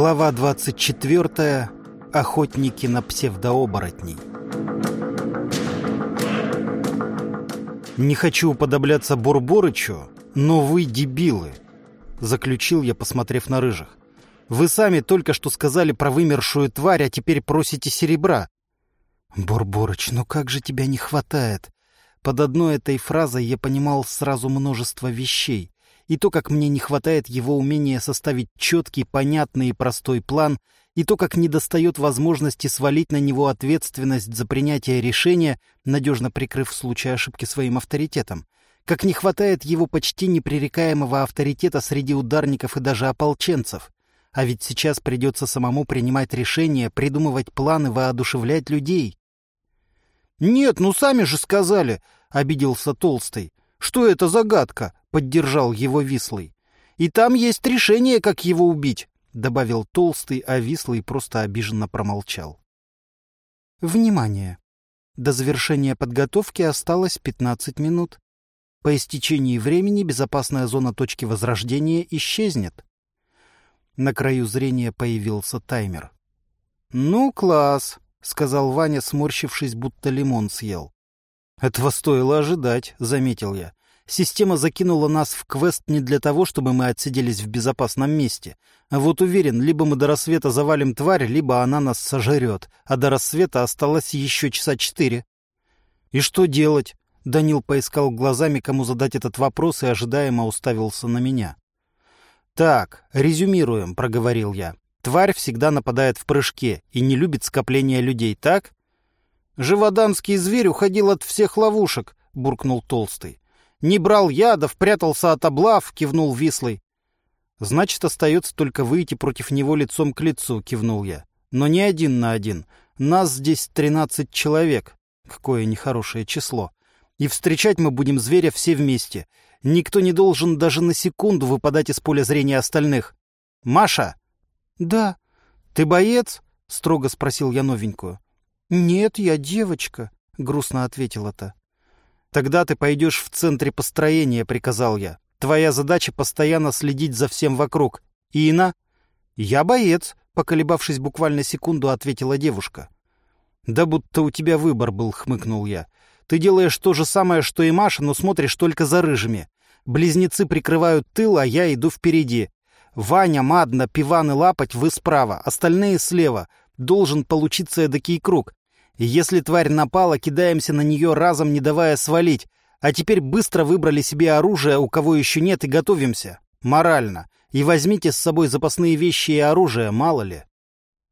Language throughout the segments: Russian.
Глава 24. Охотники на псевдооборотней. «Не хочу уподобляться Бурборычу, но вы дебилы», — заключил я, посмотрев на рыжих. «Вы сами только что сказали про вымершую тварь, а теперь просите серебра». «Бурборыч, ну как же тебя не хватает?» Под одной этой фразой я понимал сразу множество вещей и то, как мне не хватает его умения составить четкий, понятный и простой план, и то, как недостает возможности свалить на него ответственность за принятие решения, надежно прикрыв в случае ошибки своим авторитетом, как не хватает его почти непререкаемого авторитета среди ударников и даже ополченцев. А ведь сейчас придется самому принимать решения, придумывать планы, воодушевлять людей. «Нет, ну сами же сказали!» — обиделся Толстый. «Что это загадка? — поддержал его Вислый. «И там есть решение, как его убить», — добавил Толстый, а Вислый просто обиженно промолчал. Внимание! До завершения подготовки осталось 15 минут. По истечении времени безопасная зона точки возрождения исчезнет. На краю зрения появился таймер. «Ну, класс!» — сказал Ваня, сморщившись, будто лимон съел. «Этого стоило ожидать», — заметил я. Система закинула нас в квест не для того, чтобы мы отсиделись в безопасном месте. Вот уверен, либо мы до рассвета завалим тварь, либо она нас сожрет, а до рассвета осталось еще часа четыре. И что делать? Данил поискал глазами, кому задать этот вопрос, и ожидаемо уставился на меня. «Так, резюмируем», — проговорил я. «Тварь всегда нападает в прыжке и не любит скопления людей, так?» «Живоданский зверь уходил от всех ловушек», — буркнул Толстый. Не брал ядов, прятался от облав, кивнул Вислый. Значит, остается только выйти против него лицом к лицу, кивнул я. Но не один на один. Нас здесь тринадцать человек. Какое нехорошее число. И встречать мы будем зверя все вместе. Никто не должен даже на секунду выпадать из поля зрения остальных. Маша? Да. Ты боец? Строго спросил я новенькую. Нет, я девочка, грустно ответила та. «Тогда ты пойдешь в центре построения», — приказал я. «Твоя задача — постоянно следить за всем вокруг. Ина?» «Я боец», — поколебавшись буквально секунду, ответила девушка. «Да будто у тебя выбор был», — хмыкнул я. «Ты делаешь то же самое, что и Маша, но смотришь только за рыжими. Близнецы прикрывают тыл, а я иду впереди. Ваня, Мадна, Пиван и Лапоть вы справа, остальные слева. Должен получиться эдакий круг. Если тварь напала, кидаемся на нее разом, не давая свалить. А теперь быстро выбрали себе оружие, у кого еще нет, и готовимся. Морально. И возьмите с собой запасные вещи и оружие, мало ли.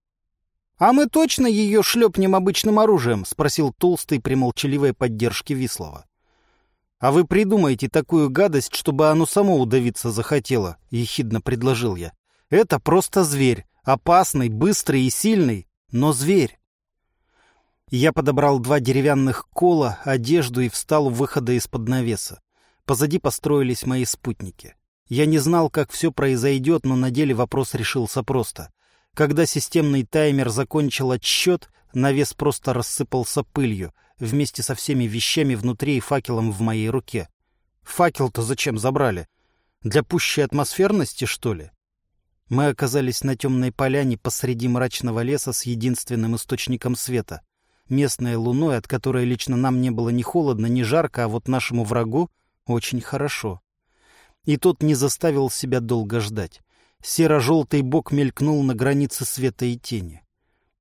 — А мы точно ее шлепнем обычным оружием? — спросил Толстый при молчаливой поддержке Вислова. — А вы придумаете такую гадость, чтобы оно само удавиться захотело, — ехидно предложил я. — Это просто зверь. Опасный, быстрый и сильный, но зверь. Я подобрал два деревянных кола, одежду и встал у выхода из-под навеса. Позади построились мои спутники. Я не знал, как все произойдет, но на деле вопрос решился просто. Когда системный таймер закончил отсчет, навес просто рассыпался пылью, вместе со всеми вещами внутри и факелом в моей руке. Факел-то зачем забрали? Для пущей атмосферности, что ли? Мы оказались на темной поляне посреди мрачного леса с единственным источником света местной луной, от которой лично нам не было ни холодно, ни жарко, а вот нашему врагу очень хорошо. И тот не заставил себя долго ждать. Серо-желтый бок мелькнул на границе света и тени.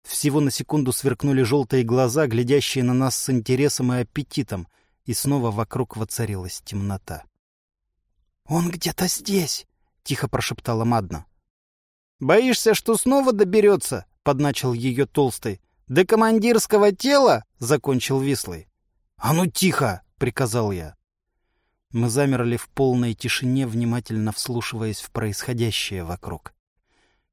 Всего на секунду сверкнули желтые глаза, глядящие на нас с интересом и аппетитом, и снова вокруг воцарилась темнота. «Он где-то здесь!» — тихо прошептала Мадна. «Боишься, что снова доберется?» — подначил ее толстый. «До командирского тела?» — закончил Вислый. «А ну тихо!» — приказал я. Мы замерли в полной тишине, внимательно вслушиваясь в происходящее вокруг.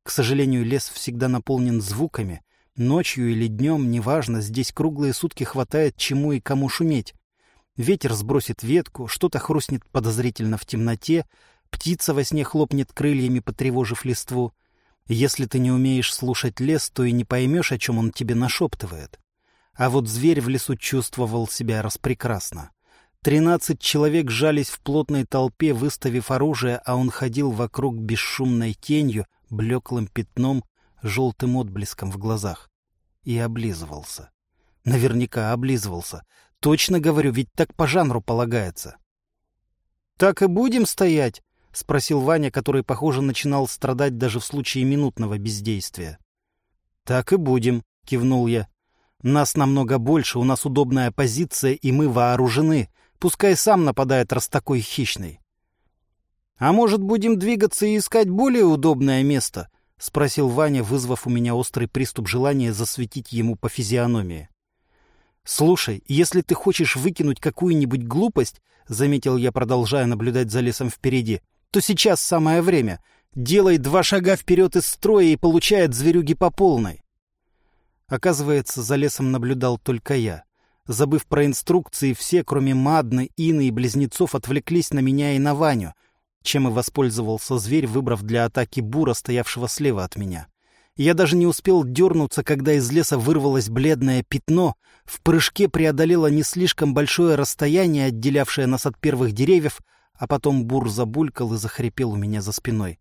К сожалению, лес всегда наполнен звуками. Ночью или днем, неважно, здесь круглые сутки хватает чему и кому шуметь. Ветер сбросит ветку, что-то хрустнет подозрительно в темноте, птица во сне хлопнет крыльями, потревожив листву — если ты не умеешь слушать лес, то и не поймешь, о чем он тебе нашептывает. А вот зверь в лесу чувствовал себя распрекрасно. Тринадцать человек жались в плотной толпе, выставив оружие, а он ходил вокруг бесшумной тенью, блеклым пятном, желтым отблеском в глазах. И облизывался. Наверняка облизывался. Точно говорю, ведь так по жанру полагается. «Так и будем стоять?» — спросил Ваня, который, похоже, начинал страдать даже в случае минутного бездействия. «Так и будем», — кивнул я. «Нас намного больше, у нас удобная позиция, и мы вооружены. Пускай сам нападает, раз такой хищный». «А может, будем двигаться и искать более удобное место?» — спросил Ваня, вызвав у меня острый приступ желания засветить ему по физиономии. «Слушай, если ты хочешь выкинуть какую-нибудь глупость, — заметил я, продолжая наблюдать за лесом впереди, — то сейчас самое время. Делай два шага вперед из строя и получает зверюги по полной». Оказывается, за лесом наблюдал только я. Забыв про инструкции, все, кроме Мадны, Ины и Близнецов, отвлеклись на меня и на Ваню, чем и воспользовался зверь, выбрав для атаки бура, стоявшего слева от меня. Я даже не успел дернуться, когда из леса вырвалось бледное пятно, в прыжке преодолело не слишком большое расстояние, отделявшее нас от первых деревьев, а потом бур забулькал и захрипел у меня за спиной.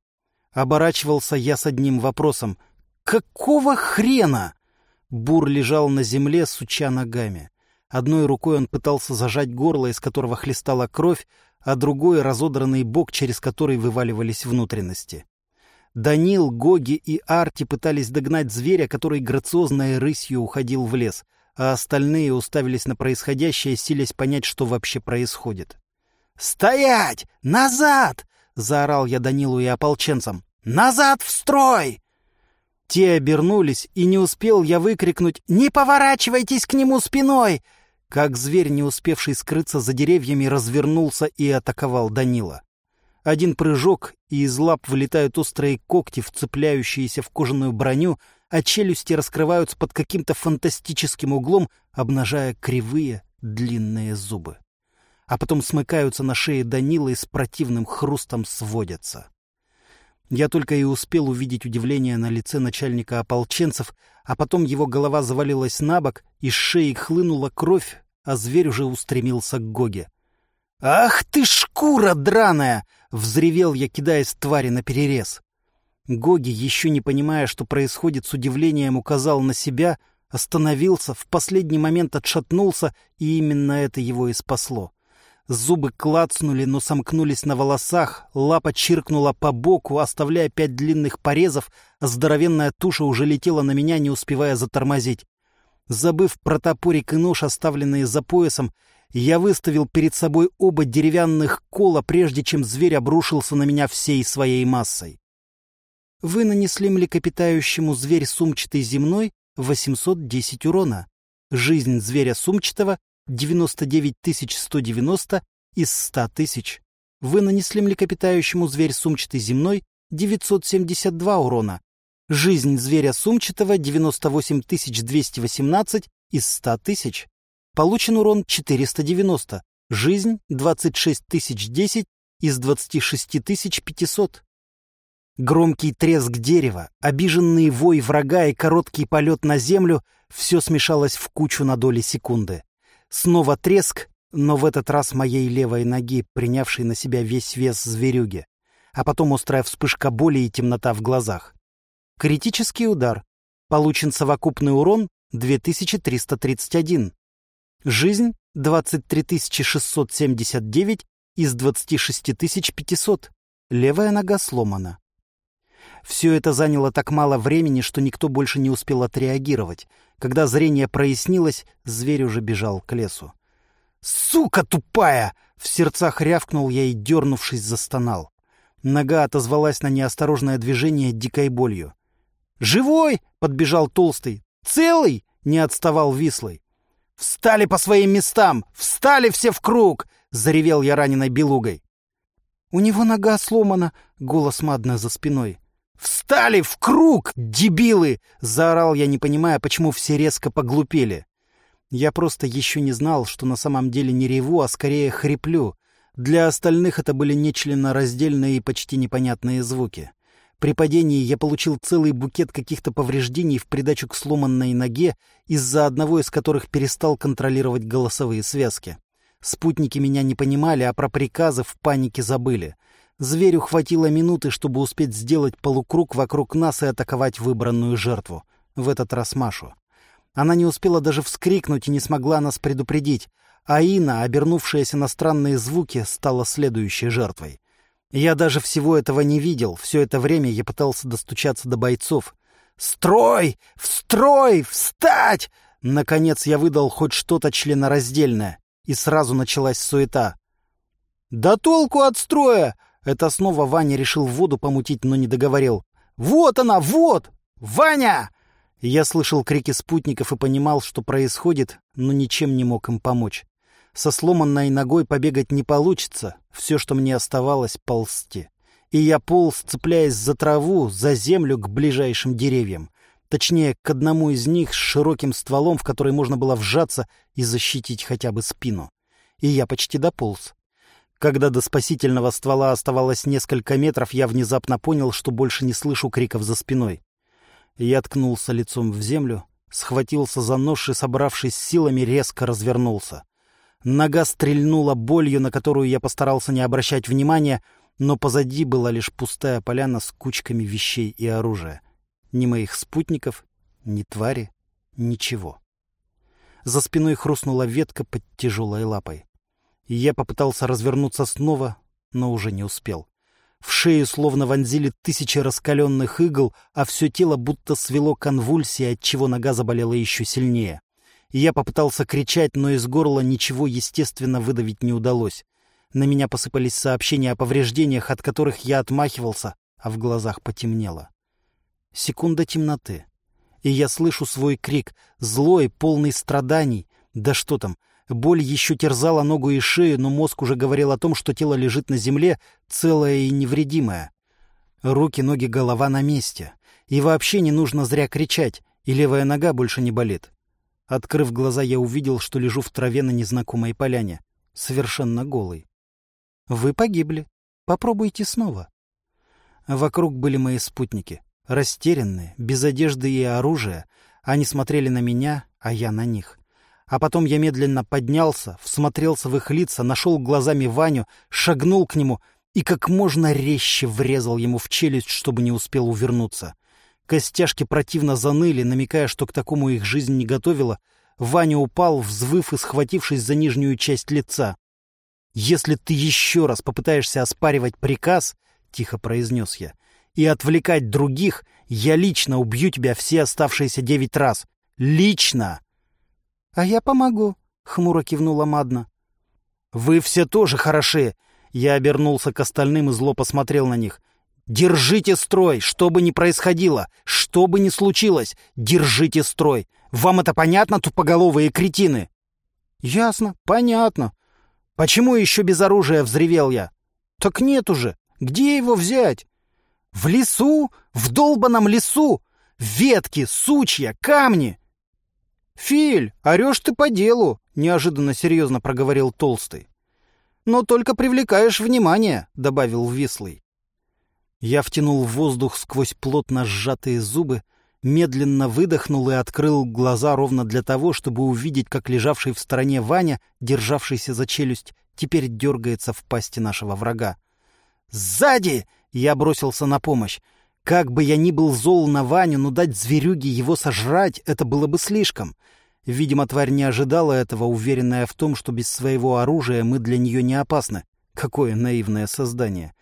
Оборачивался я с одним вопросом. «Какого хрена?» Бур лежал на земле, суча ногами. Одной рукой он пытался зажать горло, из которого хлестала кровь, а другой — разодранный бок, через который вываливались внутренности. Данил, Гоги и Арти пытались догнать зверя, который грациозной рысью уходил в лес, а остальные уставились на происходящее, силясь понять, что вообще происходит. «Стоять! Назад!» — заорал я Данилу и ополченцам. «Назад в строй!» Те обернулись, и не успел я выкрикнуть «Не поворачивайтесь к нему спиной!» как зверь, не успевший скрыться за деревьями, развернулся и атаковал Данила. Один прыжок, и из лап вылетают острые когти, вцепляющиеся в кожаную броню, а челюсти раскрываются под каким-то фантастическим углом, обнажая кривые длинные зубы. А потом смыкаются на шее Данила и с противным хрустом сводятся. Я только и успел увидеть удивление на лице начальника ополченцев, а потом его голова завалилась на бок, из шеи хлынула кровь, а зверь уже устремился к Гоге. «Ах ты, шкура драная!» — взревел я, кидаясь твари на перерез. Гоги, еще не понимая, что происходит, с удивлением указал на себя, остановился, в последний момент отшатнулся, и именно это его и спасло. Зубы клацнули, но сомкнулись на волосах, лапа чиркнула по боку, оставляя пять длинных порезов, а здоровенная туша уже летела на меня, не успевая затормозить. Забыв про топорик и нож, оставленные за поясом, я выставил перед собой оба деревянных кола, прежде чем зверь обрушился на меня всей своей массой. Вы нанесли млекопитающему зверь сумчатый земной 810 урона. Жизнь зверя сумчатого 99 190 из 100 тысяч. Вы нанесли млекопитающему зверь сумчатый земной 972 урона. Жизнь зверя сумчатого 98 218 из 100 тысяч. Получен урон 490. Жизнь 26 тысяч 10 из 26 тысяч 500. Громкий треск дерева, обиженный вой врага и короткий полет на землю — все смешалось в кучу на доли секунды. Снова треск, но в этот раз моей левой ноги, принявшей на себя весь вес зверюги. А потом острая вспышка боли и темнота в глазах. Критический удар. Получен совокупный урон 2331. Жизнь — 23 679 из 26 500. Левая нога сломана. Все это заняло так мало времени, что никто больше не успел отреагировать. Когда зрение прояснилось, зверь уже бежал к лесу. «Сука тупая!» — в сердцах рявкнул я и, дернувшись, застонал. Нога отозвалась на неосторожное движение дикой болью. «Живой!» — подбежал Толстый. «Целый!» — не отставал Вислый. «Встали по своим местам! Встали все в круг!» — заревел я раненой белугой. «У него нога сломана!» — голос Мадна за спиной. «Встали в круг, дебилы!» — заорал я, не понимая, почему все резко поглупели. Я просто еще не знал, что на самом деле не реву, а скорее хриплю. Для остальных это были нечленораздельные и почти непонятные звуки. При падении я получил целый букет каких-то повреждений в придачу к сломанной ноге, из-за одного из которых перестал контролировать голосовые связки. Спутники меня не понимали, а про приказы в панике забыли. Зверю хватило минуты, чтобы успеть сделать полукруг вокруг нас и атаковать выбранную жертву. В этот раз Машу. Она не успела даже вскрикнуть и не смогла нас предупредить. А Ина, обернувшаяся на странные звуки, стала следующей жертвой. Я даже всего этого не видел. Все это время я пытался достучаться до бойцов. «Строй! В строй! Встать!» Наконец я выдал хоть что-то членораздельное, и сразу началась суета. «Да толку от строя!» Это снова Ваня решил воду помутить, но не договорил. «Вот она, вот! Ваня!» Я слышал крики спутников и понимал, что происходит, но ничем не мог им помочь. Со сломанной ногой побегать не получится, все, что мне оставалось, ползти. И я полз, цепляясь за траву, за землю к ближайшим деревьям. Точнее, к одному из них с широким стволом, в который можно было вжаться и защитить хотя бы спину. И я почти дополз. Когда до спасительного ствола оставалось несколько метров, я внезапно понял, что больше не слышу криков за спиной. Я ткнулся лицом в землю, схватился за нож и, собравшись силами, резко развернулся. Нога стрельнула болью, на которую я постарался не обращать внимания, но позади была лишь пустая поляна с кучками вещей и оружия. Ни моих спутников, ни твари, ничего. За спиной хрустнула ветка под тяжелой лапой. Я попытался развернуться снова, но уже не успел. В шею словно вонзили тысячи раскаленных игл, а все тело будто свело конвульсии, отчего нога заболела еще сильнее. Я попытался кричать, но из горла ничего, естественно, выдавить не удалось. На меня посыпались сообщения о повреждениях, от которых я отмахивался, а в глазах потемнело. Секунда темноты. И я слышу свой крик, злой, полный страданий. Да что там, Боль еще терзала ногу и шею, но мозг уже говорил о том, что тело лежит на земле, целое и невредимое. Руки, ноги, голова на месте. И вообще не нужно зря кричать, и левая нога больше не болит. Открыв глаза, я увидел, что лежу в траве на незнакомой поляне, совершенно голый. «Вы погибли. Попробуйте снова». Вокруг были мои спутники, растерянные, без одежды и оружия. Они смотрели на меня, а я на них. А потом я медленно поднялся, всмотрелся в их лица, нашел глазами Ваню, шагнул к нему и как можно резче врезал ему в челюсть, чтобы не успел увернуться. Костяшки противно заныли, намекая, что к такому их жизнь не готовила. Ваня упал, взвыв и схватившись за нижнюю часть лица. «Если ты еще раз попытаешься оспаривать приказ, — тихо произнес я, — и отвлекать других, я лично убью тебя все оставшиеся девять раз. Лично!» «А я помогу», — хмуро кивнула Мадна. «Вы все тоже хороши!» Я обернулся к остальным и зло посмотрел на них. «Держите строй, что бы ни происходило, что бы ни случилось, держите строй! Вам это понятно, тупоголовые кретины?» «Ясно, понятно. Почему еще без оружия взревел я?» «Так нет уже. Где его взять?» «В лесу? В долбанном лесу! Ветки, сучья, камни! «Филь, орешь ты по делу», — неожиданно серьезно проговорил Толстый. «Но только привлекаешь внимание», — добавил Вислый. Я втянул воздух сквозь плотно сжатые зубы, медленно выдохнул и открыл глаза ровно для того, чтобы увидеть, как лежавший в стороне Ваня, державшийся за челюсть, теперь дергается в пасти нашего врага. «Сзади!» — я бросился на помощь. Как бы я ни был зол на Ваню, но дать зверюге его сожрать — это было бы слишком. Видимо, тварь не ожидала этого, уверенная в том, что без своего оружия мы для нее не опасны. Какое наивное создание.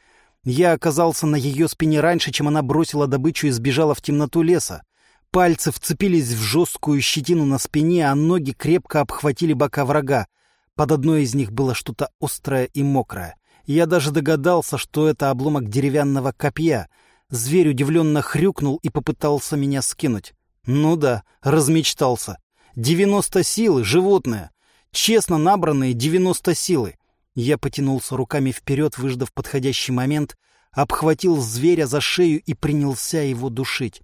Я оказался на ее спине раньше, чем она бросила добычу и сбежала в темноту леса. Пальцы вцепились в жесткую щетину на спине, а ноги крепко обхватили бока врага. Под одной из них было что-то острое и мокрое. Я даже догадался, что это обломок деревянного копья — Зверь удивленно хрюкнул и попытался меня скинуть. Ну да, размечтался. Девяносто силы, животное. Честно набранные девяносто силы. Я потянулся руками вперед, выждав подходящий момент, обхватил зверя за шею и принялся его душить.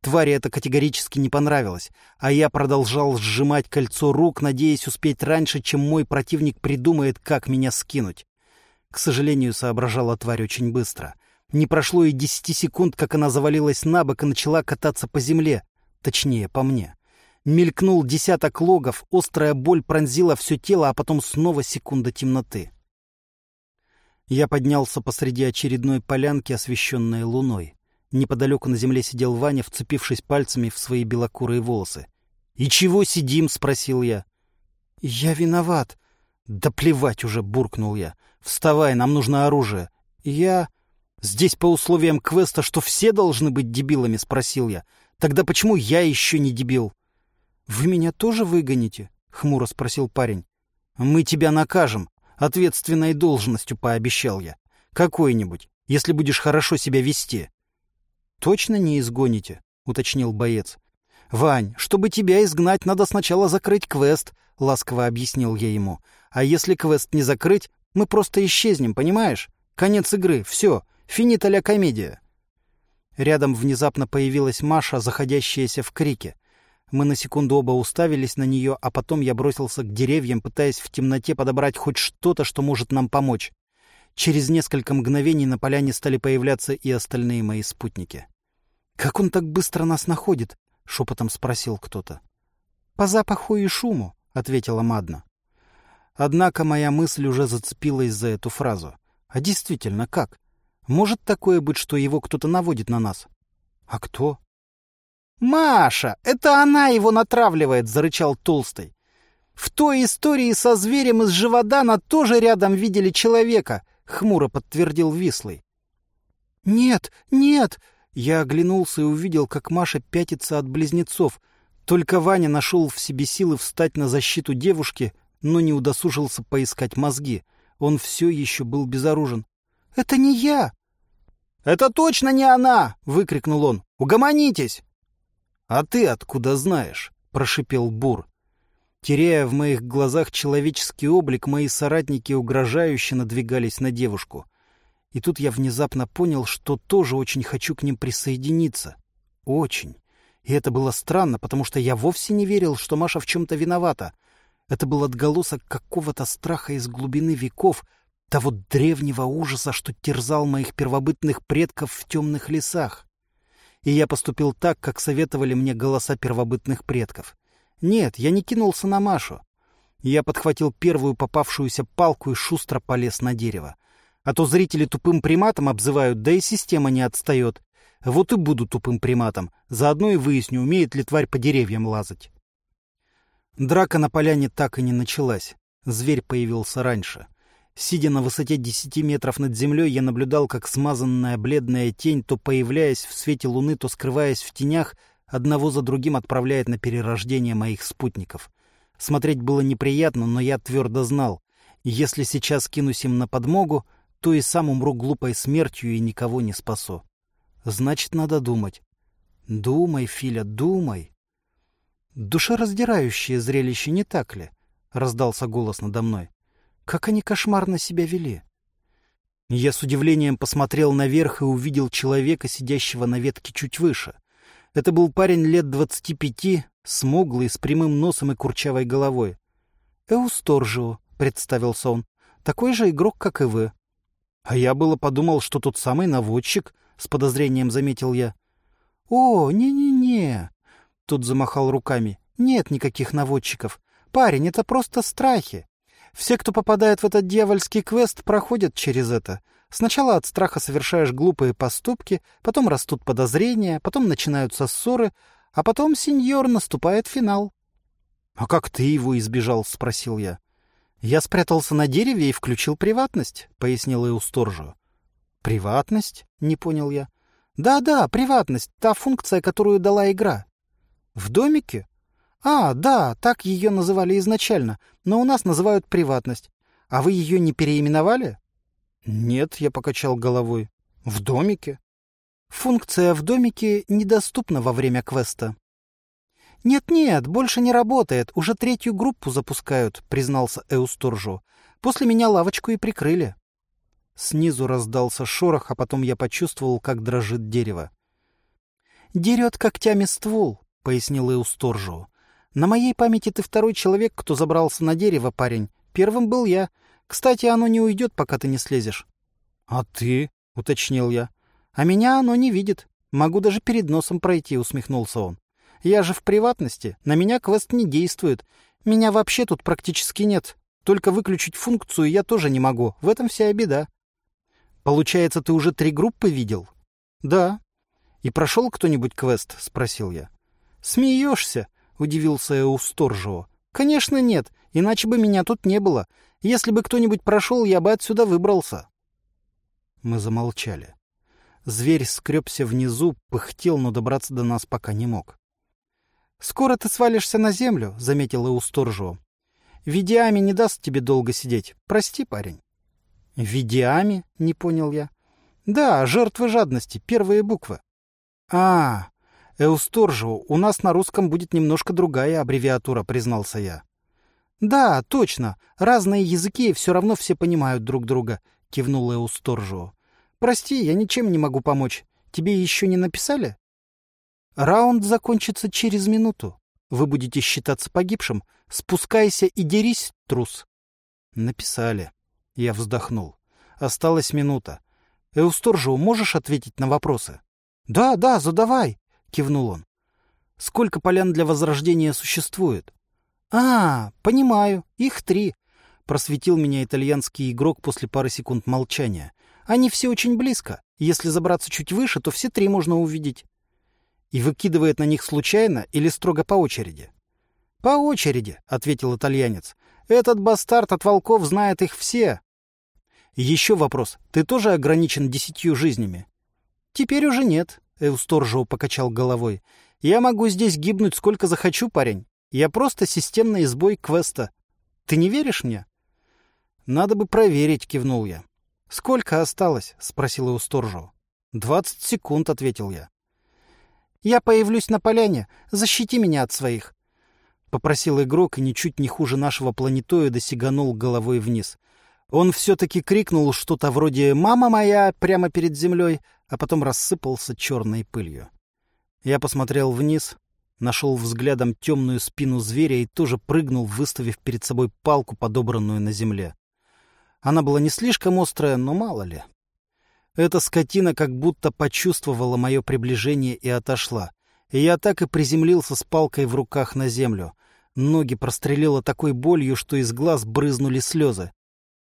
Твари это категорически не понравилось, а я продолжал сжимать кольцо рук, надеясь успеть раньше, чем мой противник придумает, как меня скинуть. К сожалению, соображала тварь очень быстро — не прошло и десяти секунд, как она завалилась на бок и начала кататься по земле. Точнее, по мне. Мелькнул десяток логов, острая боль пронзила все тело, а потом снова секунда темноты. Я поднялся посреди очередной полянки, освещенной луной. Неподалеку на земле сидел Ваня, вцепившись пальцами в свои белокурые волосы. «И чего сидим?» — спросил я. «Я виноват». «Да плевать уже!» — буркнул я. «Вставай, нам нужно оружие». «Я...» «Здесь по условиям квеста, что все должны быть дебилами?» — спросил я. «Тогда почему я еще не дебил?» «Вы меня тоже выгоните?» — хмуро спросил парень. «Мы тебя накажем. Ответственной должностью пообещал я. Какой-нибудь, если будешь хорошо себя вести». «Точно не изгоните?» — уточнил боец. «Вань, чтобы тебя изгнать, надо сначала закрыть квест», — ласково объяснил я ему. «А если квест не закрыть, мы просто исчезнем, понимаешь? Конец игры, все, финита ля комедия». Рядом внезапно появилась Маша, заходящаяся в крике. Мы на секунду оба уставились на нее, а потом я бросился к деревьям, пытаясь в темноте подобрать хоть что-то, что может нам помочь. Через несколько мгновений на поляне стали появляться и остальные мои спутники. «Как он так быстро нас находит?» — шепотом спросил кто-то. «По запаху и шуму», — ответила Мадна. Однако моя мысль уже зацепилась за эту фразу. А действительно, как? Может такое быть, что его кто-то наводит на нас? А кто? «Маша! Это она его натравливает!» — зарычал Толстый. «В той истории со зверем из Живодана тоже рядом видели человека хмуро подтвердил Вислый. «Нет, нет!» Я оглянулся и увидел, как Маша пятится от близнецов. Только Ваня нашел в себе силы встать на защиту девушки, но не удосужился поискать мозги. Он все еще был безоружен. «Это не я!» «Это точно не она!» — выкрикнул он. «Угомонитесь!» «А ты откуда знаешь?» — прошипел Бур. Теряя в моих глазах человеческий облик, мои соратники угрожающе надвигались на девушку. И тут я внезапно понял, что тоже очень хочу к ним присоединиться. Очень. И это было странно, потому что я вовсе не верил, что Маша в чем-то виновата. Это был отголосок какого-то страха из глубины веков, того древнего ужаса, что терзал моих первобытных предков в темных лесах. И я поступил так, как советовали мне голоса первобытных предков. Нет, я не кинулся на Машу. Я подхватил первую попавшуюся палку и шустро полез на дерево. А то зрители тупым приматом обзывают, да и система не отстает. Вот и буду тупым приматом. Заодно и выясню, умеет ли тварь по деревьям лазать. Драка на поляне так и не началась. Зверь появился раньше. Сидя на высоте десяти метров над землей, я наблюдал, как смазанная бледная тень, то появляясь в свете луны, то скрываясь в тенях, одного за другим отправляет на перерождение моих спутников. Смотреть было неприятно, но я твердо знал, если сейчас кинусь им на подмогу, то и сам умру глупой смертью и никого не спасу. Значит, надо думать. Думай, Филя, думай. Душераздирающее зрелище, не так ли? Раздался голос надо мной. Как они кошмарно себя вели. Я с удивлением посмотрел наверх и увидел человека, сидящего на ветке чуть выше — это был парень лет двадцати пяти, смуглый, с прямым носом и курчавой головой. «Эусторжио», — представился он, — «такой же игрок, как и вы». «А я было подумал, что тот самый наводчик», — с подозрением заметил я. «О, не-не-не», — тут замахал руками, — «нет никаких наводчиков. Парень, это просто страхи. Все, кто попадает в этот дьявольский квест, проходят через это. Сначала от страха совершаешь глупые поступки, потом растут подозрения, потом начинаются ссоры, а потом, сеньор, наступает финал. — А как ты его избежал? — спросил я. — Я спрятался на дереве и включил приватность, — пояснил Эусторжио. — Приватность? — не понял я. Да — Да-да, приватность, та функция, которую дала игра. — В домике? — А, да, так ее называли изначально, но у нас называют приватность. А вы ее не переименовали? «Нет», — я покачал головой. «В домике?» «Функция в домике недоступна во время квеста». «Нет-нет, больше не работает. Уже третью группу запускают», — признался Эусторжо. «После меня лавочку и прикрыли». Снизу раздался шорох, а потом я почувствовал, как дрожит дерево. «Дерет когтями ствол», — пояснил Эусторжо. «На моей памяти ты второй человек, кто забрался на дерево, парень. Первым был я. Кстати, оно не уйдет, пока ты не слезешь. — А ты? — уточнил я. — А меня оно не видит. Могу даже перед носом пройти, — усмехнулся он. — Я же в приватности. На меня квест не действует. Меня вообще тут практически нет. Только выключить функцию я тоже не могу. В этом вся беда. Получается, ты уже три группы видел? Да. И прошел кто-нибудь квест? Спросил я. Смеешься? Удивился я у. Конечно, нет, иначе бы меня тут не было. Если бы кто-нибудь прошел, я бы отсюда выбрался. Мы замолчали. Зверь скребся внизу, пыхтел, но добраться до нас пока не мог. «Скоро ты свалишься на землю», — заметила Усторжева. «Видиами не даст тебе долго сидеть. Прости, парень». «Видиами?» — не понял я. «Да, жертвы жадности, первые буквы». «А, Эусторжу, у нас на русском будет немножко другая аббревиатура», — признался я. «Да, точно. Разные языки все равно все понимают друг друга», — кивнула Эусторжу. «Прости, я ничем не могу помочь. Тебе еще не написали?» «Раунд закончится через минуту. Вы будете считаться погибшим. Спускайся и дерись, трус». «Написали». Я вздохнул. «Осталась минута. Эусторжу, можешь ответить на вопросы?» «Да, да, задавай», — кивнул он. «Сколько полян для возрождения существует?» «А, понимаю. Их три», — просветил меня итальянский игрок после пары секунд молчания. Они все очень близко. Если забраться чуть выше, то все три можно увидеть. И выкидывает на них случайно или строго по очереди? — По очереди, — ответил итальянец. — Этот бастард от волков знает их все. — Еще вопрос. Ты тоже ограничен десятью жизнями? — Теперь уже нет, — Эусторжио покачал головой. — Я могу здесь гибнуть сколько захочу, парень. Я просто системный сбой квеста. Ты не веришь мне? — Надо бы проверить, — кивнул я. — Сколько осталось? — спросила у сторжу. — Двадцать секунд, — ответил я. — Я появлюсь на поляне. Защити меня от своих. — попросил игрок и ничуть не хуже нашего планетоида сиганул головой вниз. Он все-таки крикнул что-то вроде «Мама моя!» прямо перед землей, а потом рассыпался черной пылью. Я посмотрел вниз, нашел взглядом темную спину зверя и тоже прыгнул, выставив перед собой палку, подобранную на земле. Она была не слишком острая, но мало ли. Эта скотина как будто почувствовала мое приближение и отошла. И я так и приземлился с палкой в руках на землю. Ноги прострелило такой болью, что из глаз брызнули слезы.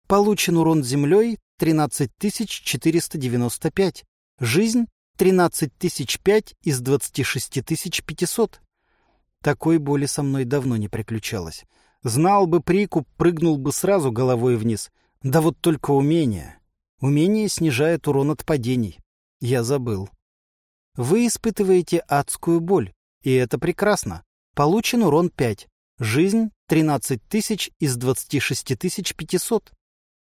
Получен урон землей 13495. Жизнь 13005 из 26500. Такой боли со мной давно не приключалось. Знал бы прикуп, прыгнул бы сразу головой вниз. Да вот только умение. Умение снижает урон от падений. Я забыл. Вы испытываете адскую боль, и это прекрасно. Получен урон 5. Жизнь 13 тысяч из 26 500.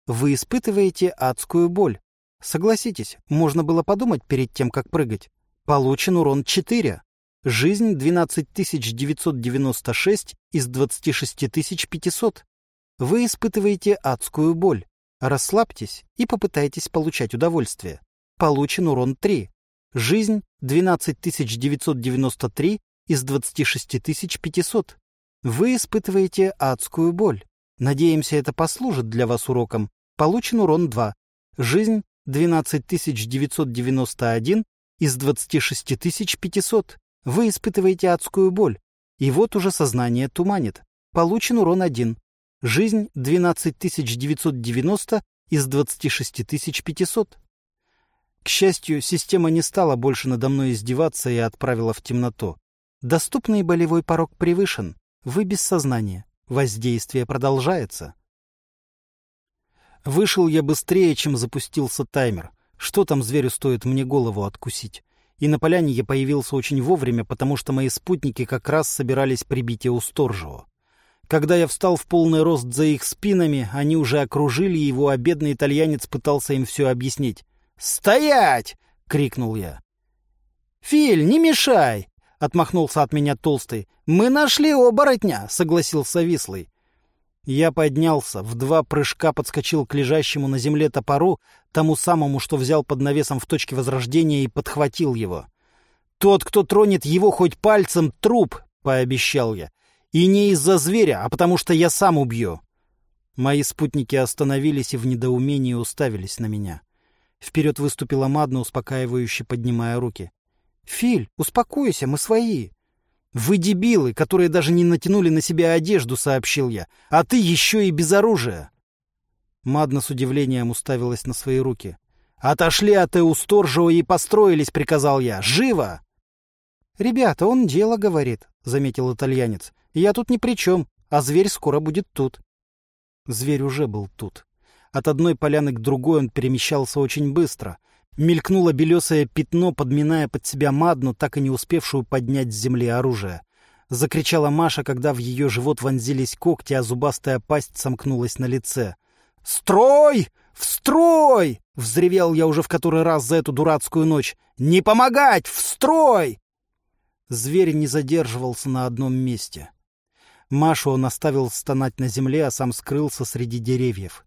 Вы испытываете адскую боль. Согласитесь, можно было подумать перед тем, как прыгать. Получен урон 4. Жизнь 12 996 из 26 500. Вы испытываете адскую боль. Расслабьтесь и попытайтесь получать удовольствие. Получен урон 3. Жизнь 12993 из 26500. Вы испытываете адскую боль. Надеемся, это послужит для вас уроком. Получен урон 2. Жизнь 12991 из 26500. Вы испытываете адскую боль. И вот уже сознание туманит. Получен урон 1. Жизнь 12990 из 26500. К счастью, система не стала больше надо мной издеваться и отправила в темноту. Доступный болевой порог превышен. Вы без сознания. Воздействие продолжается. Вышел я быстрее, чем запустился таймер. Что там зверю стоит мне голову откусить? И на поляне я появился очень вовремя, потому что мои спутники как раз собирались прибить Еусторжева. Когда я встал в полный рост за их спинами, они уже окружили его, а бедный итальянец пытался им все объяснить. «Стоять!» — крикнул я. «Филь, не мешай!» — отмахнулся от меня толстый. «Мы нашли оборотня!» — согласился Вислый. Я поднялся, в два прыжка подскочил к лежащему на земле топору, тому самому, что взял под навесом в точке возрождения, и подхватил его. «Тот, кто тронет его хоть пальцем, труп!» — пообещал я. И не из-за зверя, а потому что я сам убью. Мои спутники остановились и в недоумении уставились на меня. Вперед выступила Мадна, успокаивающе поднимая руки. — Филь, успокойся, мы свои. — Вы дебилы, которые даже не натянули на себя одежду, — сообщил я. — А ты еще и без оружия. Мадна с удивлением уставилась на свои руки. «Отошли от Эусторжева и построились», — приказал я. «Живо!» «Ребята, он дело говорит», — заметил итальянец. «Я тут ни при чем, а зверь скоро будет тут». Зверь уже был тут. От одной поляны к другой он перемещался очень быстро. Мелькнуло белесое пятно, подминая под себя Мадну, так и не успевшую поднять с земли оружие. Закричала Маша, когда в ее живот вонзились когти, а зубастая пасть сомкнулась на лице. «Строй! В строй!» — взревел я уже в который раз за эту дурацкую ночь. «Не помогать! В строй!» Зверь не задерживался на одном месте. Машу он оставил стонать на земле, а сам скрылся среди деревьев.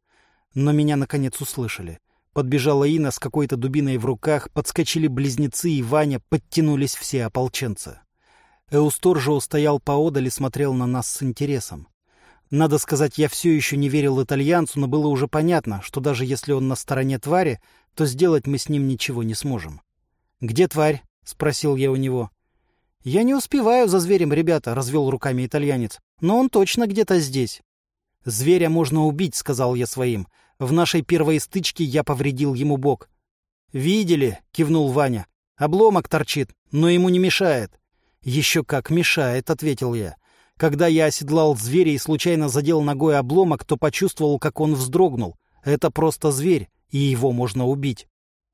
Но меня, наконец, услышали. Подбежала Ина с какой-то дубиной в руках, подскочили близнецы и Ваня, подтянулись все ополченцы. Эусторжио стоял поодаль и смотрел на нас с интересом. Надо сказать, я все еще не верил итальянцу, но было уже понятно, что даже если он на стороне твари, то сделать мы с ним ничего не сможем. «Где тварь?» — спросил я у него. «Я не успеваю за зверем, ребята», — развел руками итальянец. «Но он точно где-то здесь». «Зверя можно убить», — сказал я своим. «В нашей первой стычке я повредил ему бок». «Видели?» — кивнул Ваня. «Обломок торчит, но ему не мешает». «Еще как мешает», — ответил я. Когда я оседлал зверя и случайно задел ногой обломок, то почувствовал, как он вздрогнул. Это просто зверь, и его можно убить.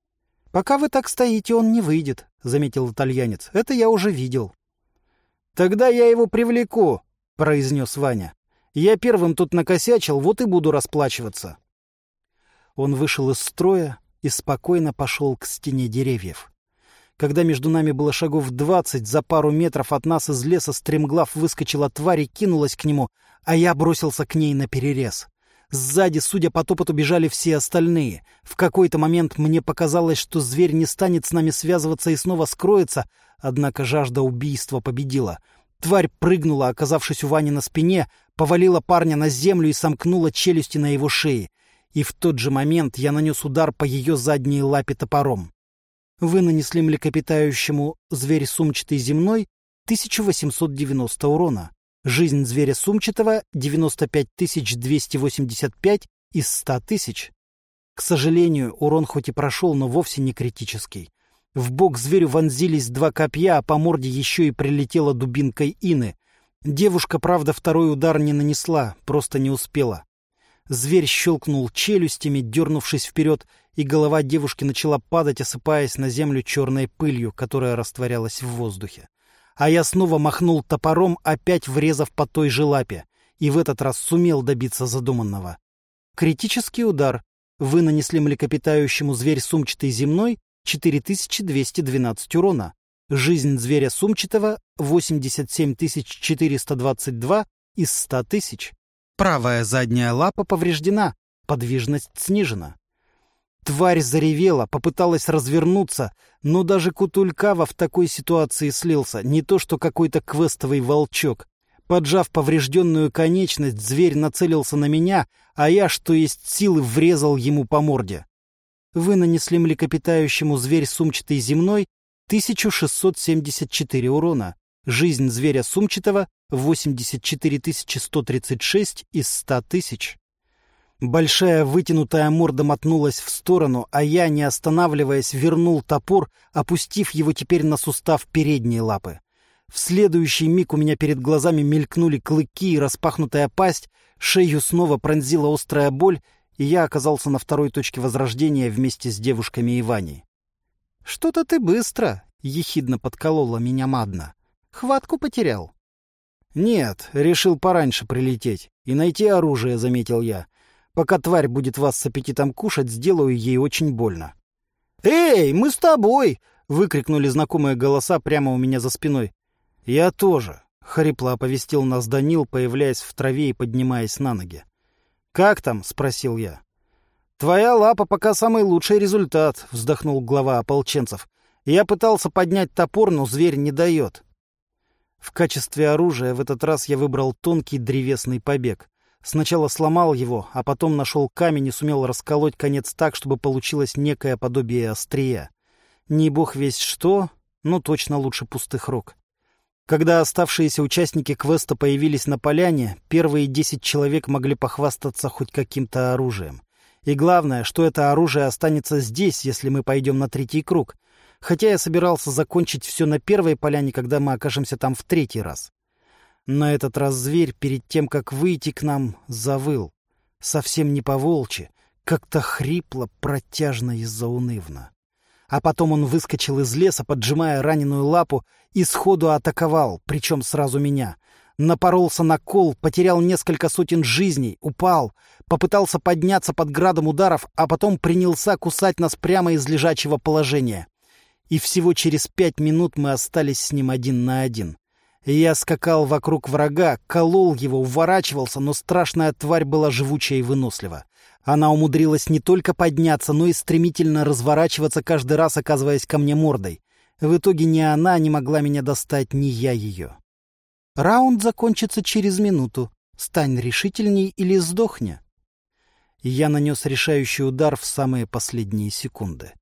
— Пока вы так стоите, он не выйдет, — заметил итальянец. — Это я уже видел. — Тогда я его привлеку, — произнес Ваня. — Я первым тут накосячил, вот и буду расплачиваться. Он вышел из строя и спокойно пошел к стене деревьев. Когда между нами было шагов двадцать, за пару метров от нас из леса стремглав выскочила тварь и кинулась к нему, а я бросился к ней на перерез. Сзади, судя по топоту, бежали все остальные. В какой-то момент мне показалось, что зверь не станет с нами связываться и снова скроется, однако жажда убийства победила. Тварь прыгнула, оказавшись у Вани на спине, повалила парня на землю и сомкнула челюсти на его шее. И в тот же момент я нанес удар по ее задней лапе топором. Вы нанесли млекопитающему зверь сумчатый земной 1890 урона. Жизнь зверя сумчатого 95 285 из 100 тысяч. К сожалению, урон хоть и прошел, но вовсе не критический. В бок зверю вонзились два копья, а по морде еще и прилетела дубинкой Ины. Девушка, правда, второй удар не нанесла, просто не успела. Зверь щелкнул челюстями, дернувшись вперед, и голова девушки начала падать, осыпаясь на землю черной пылью, которая растворялась в воздухе. А я снова махнул топором, опять врезав по той же лапе, и в этот раз сумел добиться задуманного. Критический удар. Вы нанесли млекопитающему зверь сумчатый земной 4212 урона. Жизнь зверя сумчатого 87 422 из 100 тысяч. Правая задняя лапа повреждена, подвижность снижена. Тварь заревела, попыталась развернуться, но даже Кутулькава в такой ситуации слился, не то что какой-то квестовый волчок. Поджав поврежденную конечность, зверь нацелился на меня, а я, что есть силы, врезал ему по морде. Вы нанесли млекопитающему зверь сумчатый земной 1674 урона. Жизнь зверя сумчатого 84 136 из 100 тысяч. Большая вытянутая морда мотнулась в сторону, а я, не останавливаясь, вернул топор, опустив его теперь на сустав передней лапы. В следующий миг у меня перед глазами мелькнули клыки и распахнутая пасть, шею снова пронзила острая боль, и я оказался на второй точке возрождения вместе с девушками и Ваней. — Что-то ты быстро, — ехидно подколола меня Мадна. — Хватку потерял. — Нет, решил пораньше прилететь и найти оружие, — заметил я. — Пока тварь будет вас с аппетитом кушать, сделаю ей очень больно. «Эй, мы с тобой!» — выкрикнули знакомые голоса прямо у меня за спиной. «Я тоже», — хрипло оповестил нас Данил, появляясь в траве и поднимаясь на ноги. «Как там?» — спросил я. «Твоя лапа пока самый лучший результат», — вздохнул глава ополченцев. «Я пытался поднять топор, но зверь не дает». В качестве оружия в этот раз я выбрал тонкий древесный побег. Сначала сломал его, а потом нашел камень и сумел расколоть конец так, чтобы получилось некое подобие острия. Не бог весь что, но точно лучше пустых рук. Когда оставшиеся участники квеста появились на поляне, первые десять человек могли похвастаться хоть каким-то оружием. И главное, что это оружие останется здесь, если мы пойдем на третий круг. Хотя я собирался закончить все на первой поляне, когда мы окажемся там в третий раз. На этот раз зверь, перед тем, как выйти к нам, завыл. Совсем не по-волчи, как-то хрипло, протяжно и заунывно. А потом он выскочил из леса, поджимая раненую лапу, и сходу атаковал, причем сразу меня. Напоролся на кол, потерял несколько сотен жизней, упал, попытался подняться под градом ударов, а потом принялся кусать нас прямо из лежачего положения. И всего через пять минут мы остались с ним один на один. Я скакал вокруг врага, колол его, уворачивался, но страшная тварь была живучая и вынослива. Она умудрилась не только подняться, но и стремительно разворачиваться, каждый раз оказываясь ко мне мордой. В итоге ни она не могла меня достать, ни я ее. Раунд закончится через минуту. Стань решительней или сдохни. Я нанес решающий удар в самые последние секунды.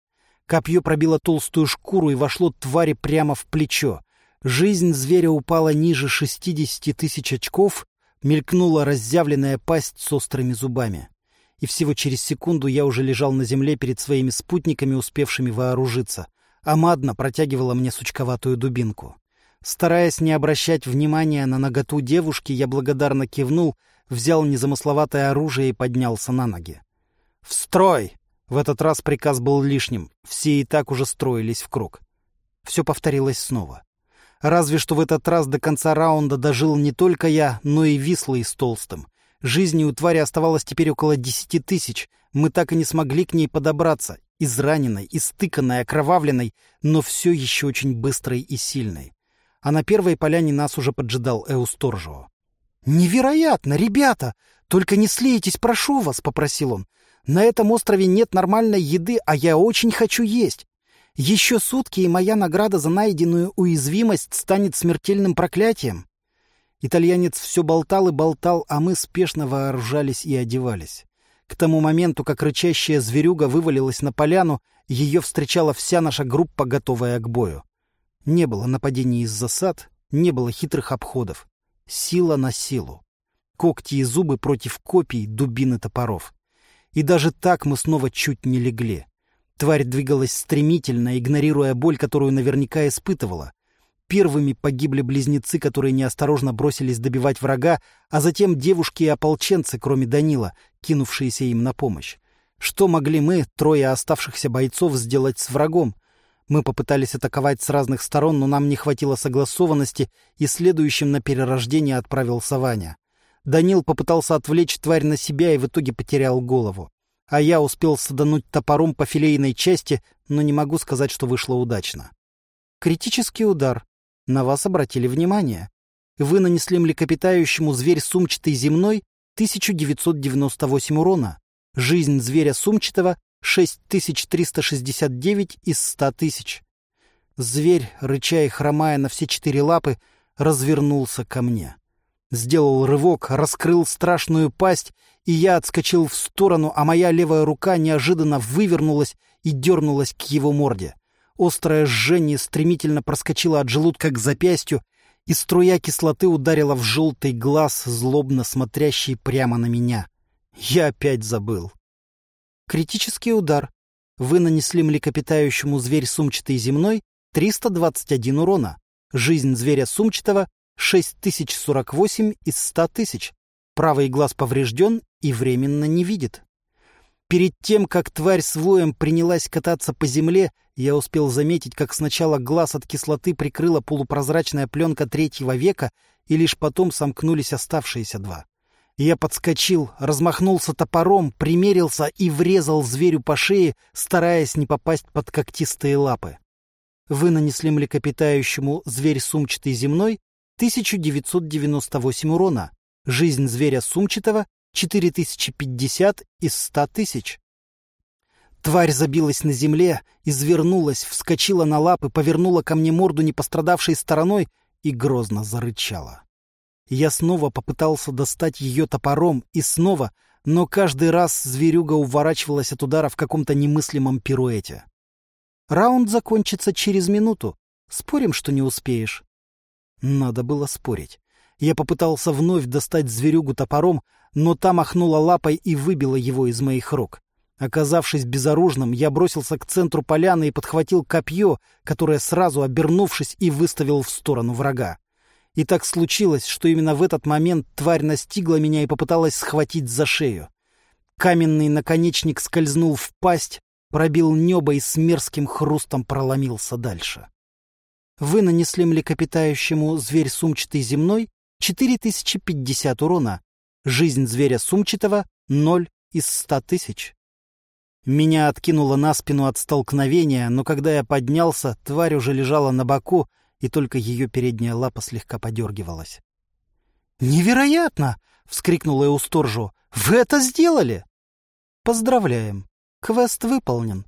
Копье пробило толстую шкуру и вошло твари прямо в плечо. Жизнь зверя упала ниже шестидесяти тысяч очков, мелькнула разъявленная пасть с острыми зубами и всего через секунду я уже лежал на земле перед своими спутниками, успевшими вооружиться. Амадна протягивала мне сучковатую дубинку. Стараясь не обращать внимания на наготу девушки, я благодарно кивнул, взял незамысловатое оружие и поднялся на ноги. «В строй!» В этот раз приказ был лишним, все и так уже строились в круг. Все повторилось снова. Разве что в этот раз до конца раунда дожил не только я, но и Вислый с Толстым. Жизни у твари оставалось теперь около десяти тысяч. Мы так и не смогли к ней подобраться. Израненной, истыканной, окровавленной, но все еще очень быстрой и сильной. А на первой поляне нас уже поджидал Эусторжио. «Невероятно, ребята! Только не слейтесь, прошу вас!» — попросил он. «На этом острове нет нормальной еды, а я очень хочу есть. Еще сутки, и моя награда за найденную уязвимость станет смертельным проклятием. Итальянец все болтал и болтал, а мы спешно вооружались и одевались. К тому моменту, как рычащая зверюга вывалилась на поляну, ее встречала вся наша группа, готовая к бою. Не было нападений из засад, не было хитрых обходов. Сила на силу. Когти и зубы против копий, дубин топоров. И даже так мы снова чуть не легли. Тварь двигалась стремительно, игнорируя боль, которую наверняка испытывала. Первыми погибли близнецы, которые неосторожно бросились добивать врага, а затем девушки и ополченцы, кроме Данила, кинувшиеся им на помощь. Что могли мы, трое оставшихся бойцов, сделать с врагом? Мы попытались атаковать с разных сторон, но нам не хватило согласованности, и следующим на перерождение отправился Ваня. Данил попытался отвлечь тварь на себя и в итоге потерял голову. А я успел садануть топором по филейной части, но не могу сказать, что вышло удачно. Критический удар. На вас обратили внимание. Вы нанесли млекопитающему зверь сумчатый земной 1998 урона. Жизнь зверя сумчатого 6369 из 100 тысяч. Зверь, рыча и хромая на все четыре лапы, развернулся ко мне. Сделал рывок, раскрыл страшную пасть, и я отскочил в сторону, а моя левая рука неожиданно вывернулась и дернулась к его морде. Острое жжение стремительно проскочило от желудка к запястью, и струя кислоты ударила в желтый глаз, злобно смотрящий прямо на меня. Я опять забыл. Критический удар. Вы нанесли млекопитающему зверь сумчатый земной 321 урона. Жизнь зверя сумчатого 6048 из 100 тысяч. Правый глаз поврежден и временно не видит. Перед тем, как тварь с принялась кататься по земле, я успел заметить, как сначала глаз от кислоты прикрыла полупрозрачная пленка третьего века, и лишь потом сомкнулись оставшиеся два. Я подскочил, размахнулся топором, примерился и врезал зверю по шее, стараясь не попасть под когтистые лапы. Вы нанесли млекопитающему зверь сумчатый земной 1998 урона. Жизнь зверя сумчатого 4050 из 100 тысяч. Тварь забилась на земле, извернулась, вскочила на лапы, повернула ко мне морду непострадавшей стороной и грозно зарычала. Я снова попытался достать ее топором, и снова, но каждый раз зверюга уворачивалась от удара в каком-то немыслимом пируэте. Раунд закончится через минуту. Спорим, что не успеешь? Надо было спорить. Я попытался вновь достать зверюгу топором, но та махнула лапой и выбила его из моих рук. Оказавшись безоружным, я бросился к центру поляны и подхватил копье, которое сразу, обернувшись, и выставил в сторону врага. И так случилось, что именно в этот момент тварь настигла меня и попыталась схватить за шею. Каменный наконечник скользнул в пасть, пробил небо и с мерзким хрустом проломился дальше. Вы нанесли млекопитающему зверь сумчатый земной 4050 урона. Жизнь зверя сумчатого — 0 из 100 тысяч. Меня откинуло на спину от столкновения, но когда я поднялся, тварь уже лежала на боку, и только ее передняя лапа слегка подергивалась. «Невероятно!» — вскрикнула Эусторжу. «Вы это сделали!» «Поздравляем! Квест выполнен.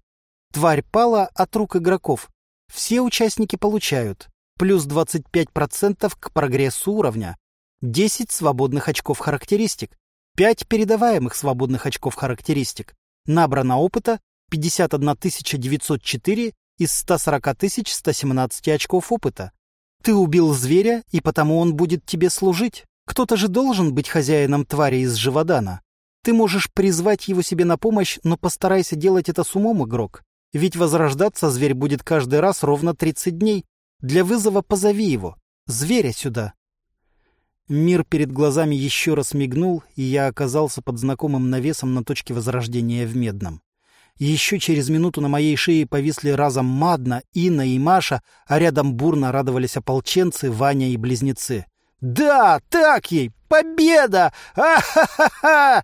Тварь пала от рук игроков. Все участники получают плюс 25% к прогрессу уровня, 10 свободных очков характеристик, 5 передаваемых свободных очков характеристик, Набрано опыта 51 904 из 140 117 очков опыта. Ты убил зверя, и потому он будет тебе служить. Кто-то же должен быть хозяином твари из Живодана. Ты можешь призвать его себе на помощь, но постарайся делать это с умом, игрок. Ведь возрождаться зверь будет каждый раз ровно 30 дней. Для вызова позови его. Зверя сюда. Мир перед глазами еще раз мигнул, и я оказался под знакомым навесом на точке возрождения в Медном. Еще через минуту на моей шее повисли разом Мадна, Инна и Маша, а рядом бурно радовались ополченцы, Ваня и близнецы. «Да, так ей! Победа! А-ха-ха-ха!»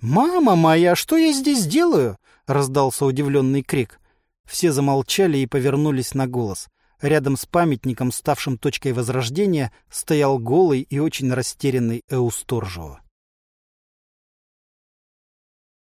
«Мама моя, что я здесь делаю?» — раздался удивленный крик. Все замолчали и повернулись на голос. Рядом с памятником, ставшим точкой возрождения, стоял голый и очень растерянный Эусторжио.